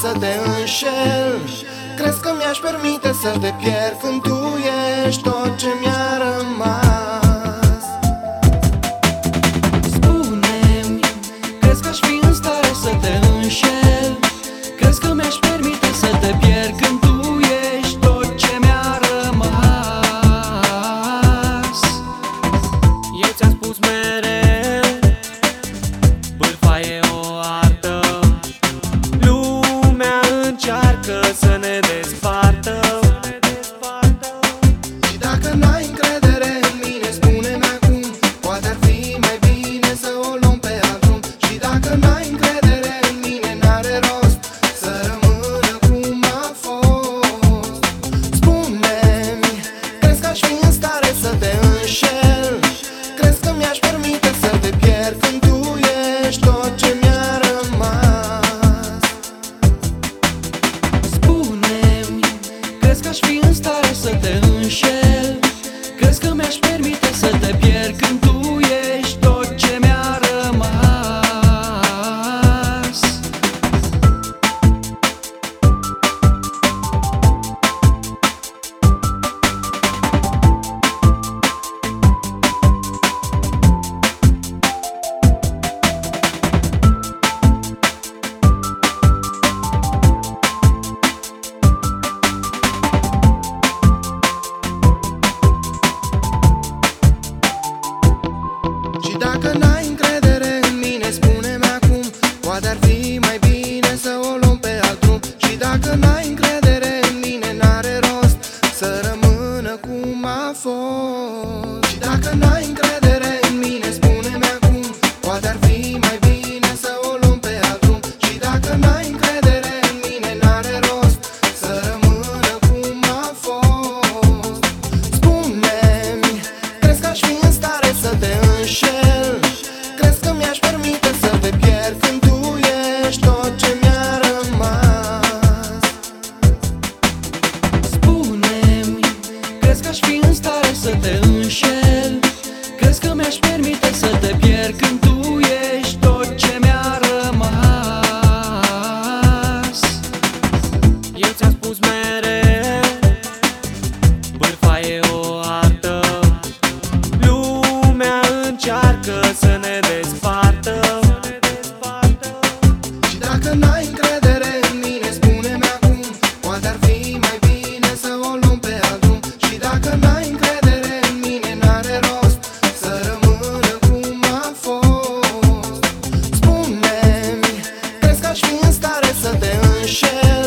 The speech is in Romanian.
să te înșel. Crezi că mi-aș permite să te pierd când tu ești tot ce mi-ai să te înșel. Crezi că mi-aș permite să te pierd Când tu ești tot ce mi-a rămas? Spune-mi, crezi că aș fi în stare să te înșel? Crezi că mi-aș permite să te pierd Când tu the night încearcă să ne despartă. Și dacă n-ai încredere în mine, spune-mi acum Poate ar fi mai bine să o luăm pe drum Și dacă n-ai încredere în mine, n-are rost Să rămână cum a fost. Spune-mi, crezi că aș fi în stare să te înșel?